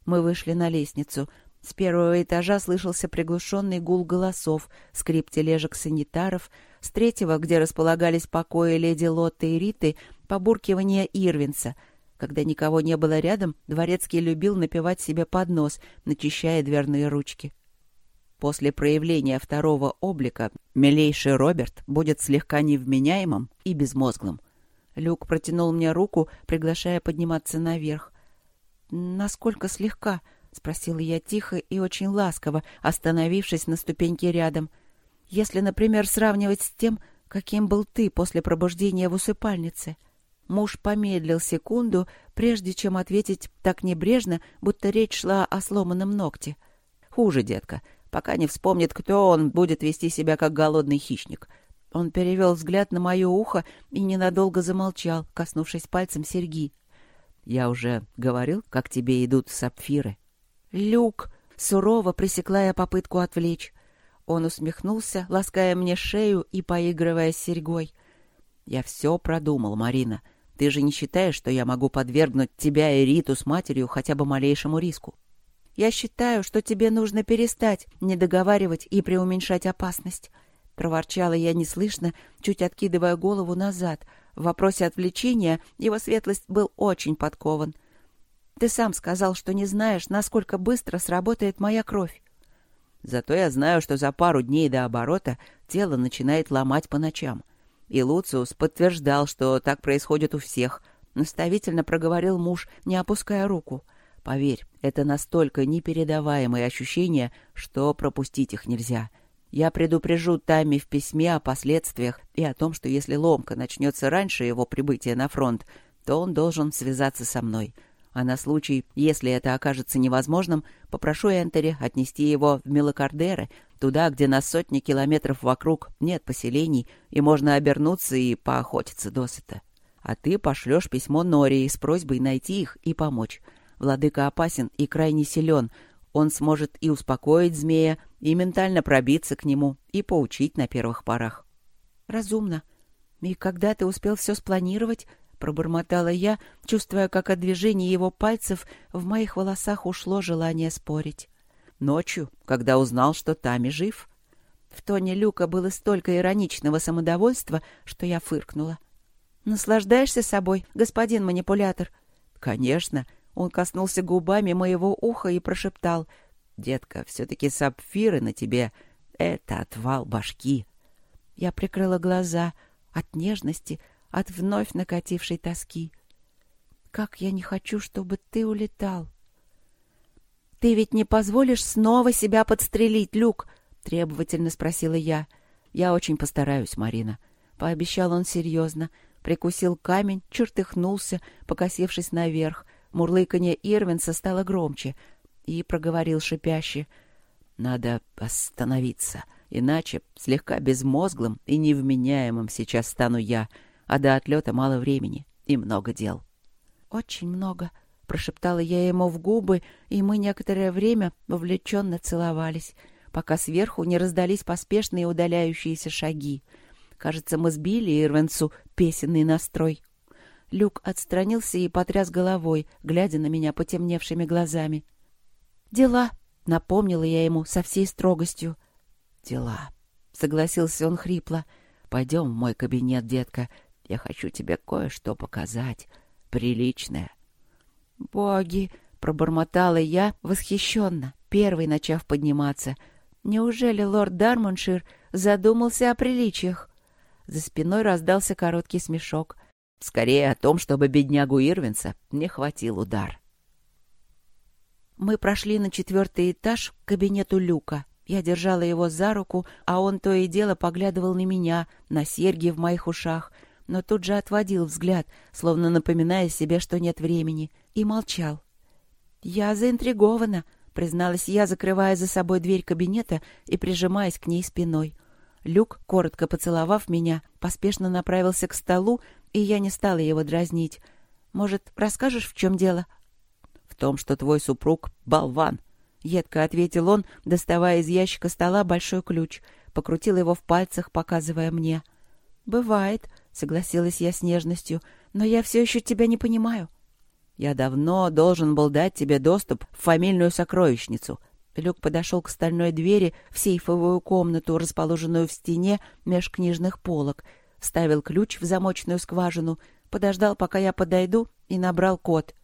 Мы вышли на лестницу. С первого этажа слышался приглушенный гул голосов, скрип тележек санитаров. С третьего, где располагались покои леди Лотты и Риты, побуркивание Ирвинса. Когда никого не было рядом, дворецкий любил напевать себе под нос, начищая дверные ручки. После проявления второго облика милейший Роберт будет слегка невменяемым и безмозглым. Люк протянул мне руку, приглашая подниматься наверх. «Насколько слегка?» — спросила я тихо и очень ласково, остановившись на ступеньке рядом. «Если, например, сравнивать с тем, каким был ты после пробуждения в усыпальнице». Муж помедлил секунду, прежде чем ответить так небрежно, будто речь шла о сломанном ногте. «Хуже, детка. Пока не вспомнит, кто он, будет вести себя как голодный хищник». Он перевел взгляд на мое ухо и ненадолго замолчал, коснувшись пальцем серьги. «Я уже говорил, как тебе идут сапфиры?» «Люк!» — сурово пресекла я попытку отвлечь. Он усмехнулся, лаская мне шею и поигрывая с серьгой. «Я все продумал, Марина. Ты же не считаешь, что я могу подвергнуть тебя и Риту с матерью хотя бы малейшему риску?» «Я считаю, что тебе нужно перестать недоговаривать и преуменьшать опасность», — проворчала я неслышно, чуть откидывая голову назад. В вопросе отвлечения его светлость был очень подкован — ты сам сказал, что не знаешь, насколько быстро сработает моя кровь. Зато я знаю, что за пару дней до оборота тело начинает ломать по ночам. И Луциус подтверждал, что так происходит у всех. Наставительно проговорил муж, не опуская руку. Поверь, это настолько непередаваемые ощущения, что пропустить их нельзя. Я предупрежу Тами в письме о последствиях и о том, что если ломка начнется раньше его прибытия на фронт, то он должен связаться со мной — а на случай, если это окажется невозможным, попрошу Энтери отнести его в Мелокардеры, туда, где на сотни километров вокруг нет поселений, и можно обернуться и поохотиться досыта. А ты пошлешь письмо Нории с просьбой найти их и помочь. Владыка опасен и крайне силен. Он сможет и успокоить змея, и ментально пробиться к нему, и поучить на первых порах. Разумно. И когда ты успел все спланировать, пробормотала я, чувствуя, как от движения его пальцев в моих волосах ушло желание спорить. Ночью, когда узнал, что Тами жив. В тоне Люка было столько ироничного самодовольства, что я фыркнула. «Наслаждаешься собой, господин манипулятор?» «Конечно». Он коснулся губами моего уха и прошептал. «Детка, все-таки сапфиры на тебе — это отвал башки». Я прикрыла глаза от нежности, от вновь накатившей тоски. «Как я не хочу, чтобы ты улетал!» «Ты ведь не позволишь снова себя подстрелить, Люк?» — требовательно спросила я. «Я очень постараюсь, Марина», — пообещал он серьезно. Прикусил камень, чертыхнулся, покосившись наверх. Мурлыканье Ирвинса стало громче и проговорил шипяще. «Надо остановиться, иначе слегка безмозглым и невменяемым сейчас стану я, а до отлета мало времени и много дел». «Очень много», Прошептала я ему в губы, и мы некоторое время вовлеченно целовались, пока сверху не раздались поспешные удаляющиеся шаги. Кажется, мы сбили Ирвенсу песенный настрой. Люк отстранился и потряс головой, глядя на меня потемневшими глазами. «Дела», — напомнила я ему со всей строгостью. «Дела», — согласился он хрипло. «Пойдем в мой кабинет, детка. Я хочу тебе кое-что показать. Приличное». «Боги!» — пробормотала я восхищенно, первой начав подниматься. «Неужели лорд Дармоншир задумался о приличиях?» За спиной раздался короткий смешок. «Скорее о том, чтобы беднягу Ирвинса не хватил удар». Мы прошли на четвертый этаж к кабинету Люка. Я держала его за руку, а он то и дело поглядывал на меня, на серьги в моих ушах — но тут же отводил взгляд, словно напоминая себе, что нет времени, и молчал. «Я заинтригована», — призналась я, закрывая за собой дверь кабинета и прижимаясь к ней спиной. Люк, коротко поцеловав меня, поспешно направился к столу, и я не стала его дразнить. «Может, расскажешь, в чем дело?» «В том, что твой супруг — болван», — едко ответил он, доставая из ящика стола большой ключ. Покрутил его в пальцах, показывая мне. «Бывает», — согласилась я с нежностью, — «но я все еще тебя не понимаю». «Я давно должен был дать тебе доступ в фамильную сокровищницу». Люк подошел к стальной двери в сейфовую комнату, расположенную в стене меж книжных полок, вставил ключ в замочную скважину, подождал, пока я подойду, и набрал код.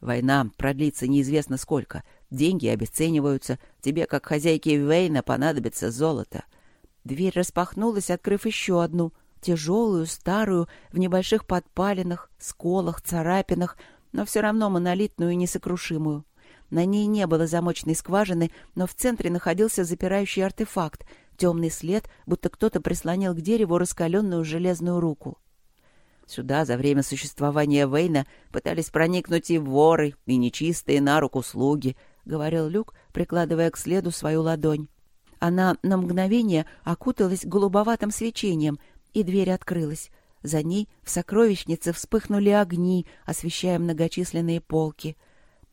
«Война продлится неизвестно сколько. Деньги обесцениваются. Тебе, как хозяйке Вейна, понадобится золото». Дверь распахнулась, открыв еще одну — тяжелую, старую, в небольших подпалинах, сколах, царапинах, но все равно монолитную и несокрушимую. На ней не было замочной скважины, но в центре находился запирающий артефакт, темный след, будто кто-то прислонил к дереву раскаленную железную руку. Сюда за время существования Вейна пытались проникнуть и воры, и нечистые на руку слуги, — говорил Люк, прикладывая к следу свою ладонь. Она на мгновение окуталась голубоватым свечением — и дверь открылась. За ней в сокровищнице вспыхнули огни, освещая многочисленные полки.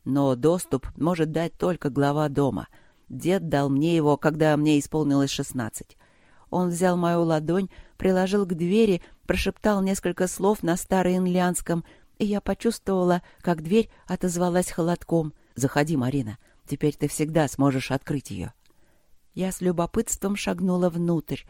Но доступ может дать только глава дома. Дед дал мне его, когда мне исполнилось шестнадцать. Он взял мою ладонь, приложил к двери, прошептал несколько слов на староинлянском, и я почувствовала, как дверь отозвалась холодком. «Заходи, Марина, теперь ты всегда сможешь открыть ее». Я с любопытством шагнула внутрь.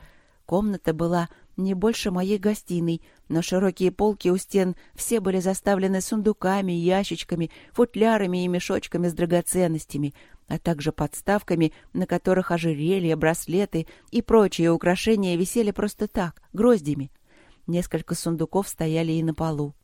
Комната была не больше моей гостиной, но широкие полки у стен все были заставлены сундуками, ящичками, футлярами и мешочками с драгоценностями, а также подставками, на которых ожерелья, браслеты и прочие украшения висели просто так, гроздями. Несколько сундуков стояли и на полу.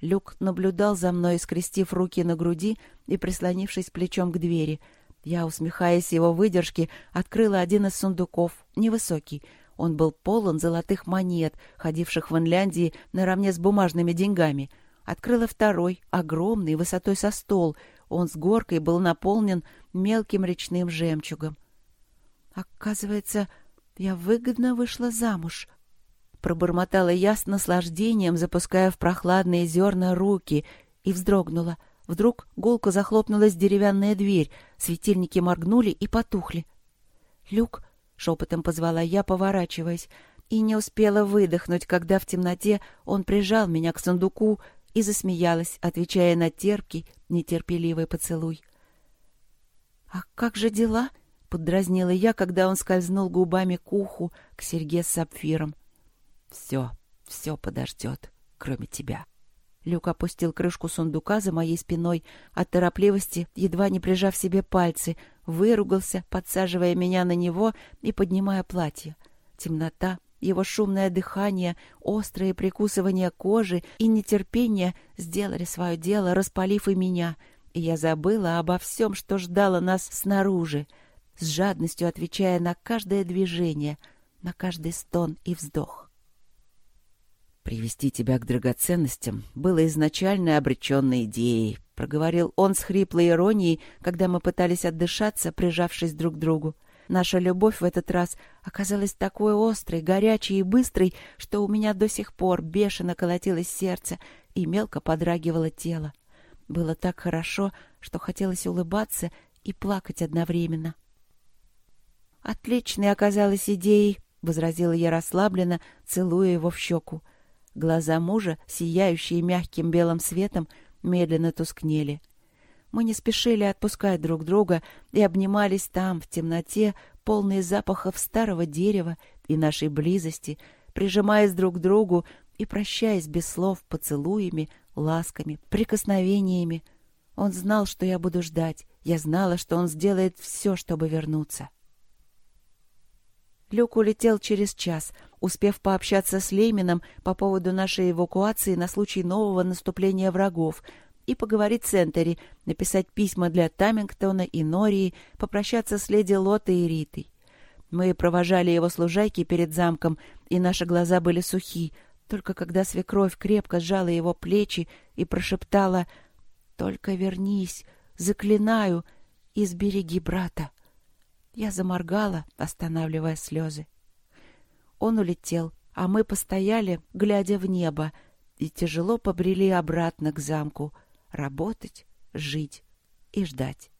Люк наблюдал за мной, скрестив руки на груди и прислонившись плечом к двери. Я, усмехаясь его выдержке, открыла один из сундуков, невысокий, он был полон золотых монет, ходивших в Инляндии наравне с бумажными деньгами. Открыла второй, огромный, высотой со стол. Он с горкой был наполнен мелким речным жемчугом. «Оказывается, я выгодно вышла замуж», — пробормотала я с наслаждением, запуская в прохладные зерна руки, и вздрогнула. Вдруг гулко захлопнулась деревянная дверь. Светильники моргнули и потухли. «Люк!» — шепотом позвала я, поворачиваясь, и не успела выдохнуть, когда в темноте он прижал меня к сундуку и засмеялась, отвечая на терпкий, нетерпеливый поцелуй. «А как же дела?» — поддразнила я, когда он скользнул губами к уху, к серьге с сапфиром. «Все, все подождет, кроме тебя». Люк опустил крышку сундука за моей спиной, от торопливости, едва не прижав себе пальцы, выругался, подсаживая меня на него и поднимая платье. Темнота, его шумное дыхание, острые прикусывания кожи и нетерпение сделали свое дело, распалив и меня, и я забыла обо всем, что ждало нас снаружи, с жадностью отвечая на каждое движение, на каждый стон и вздох. «Привести тебя к драгоценностям было изначально обреченной идеей», — проговорил он с хриплой иронией, когда мы пытались отдышаться, прижавшись друг к другу. Наша любовь в этот раз оказалась такой острой, горячей и быстрой, что у меня до сих пор бешено колотилось сердце и мелко подрагивало тело. Было так хорошо, что хотелось улыбаться и плакать одновременно. «Отличной оказалась идеей», — возразила я расслабленно, целуя его в щеку. Глаза мужа, сияющие мягким белым светом, медленно тускнели. Мы не спешили отпускать друг друга и обнимались там, в темноте, полные запахов старого дерева и нашей близости, прижимаясь друг к другу и прощаясь без слов поцелуями, ласками, прикосновениями. Он знал, что я буду ждать. Я знала, что он сделает все, чтобы вернуться. Люк улетел через час, успев пообщаться с Леймином по поводу нашей эвакуации на случай нового наступления врагов — и поговорить с Энтери, написать письма для Тамингтона и Нории, попрощаться с леди Лотой и Ритой. Мы провожали его служайки перед замком, и наши глаза были сухи, только когда свекровь крепко сжала его плечи и прошептала «Только вернись, заклинаю, и сбереги брата». Я заморгала, останавливая слезы. Он улетел, а мы постояли, глядя в небо, и тяжело побрели обратно к замку — работать, жить и ждать.